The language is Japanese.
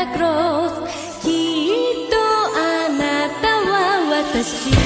きっとあなたは私。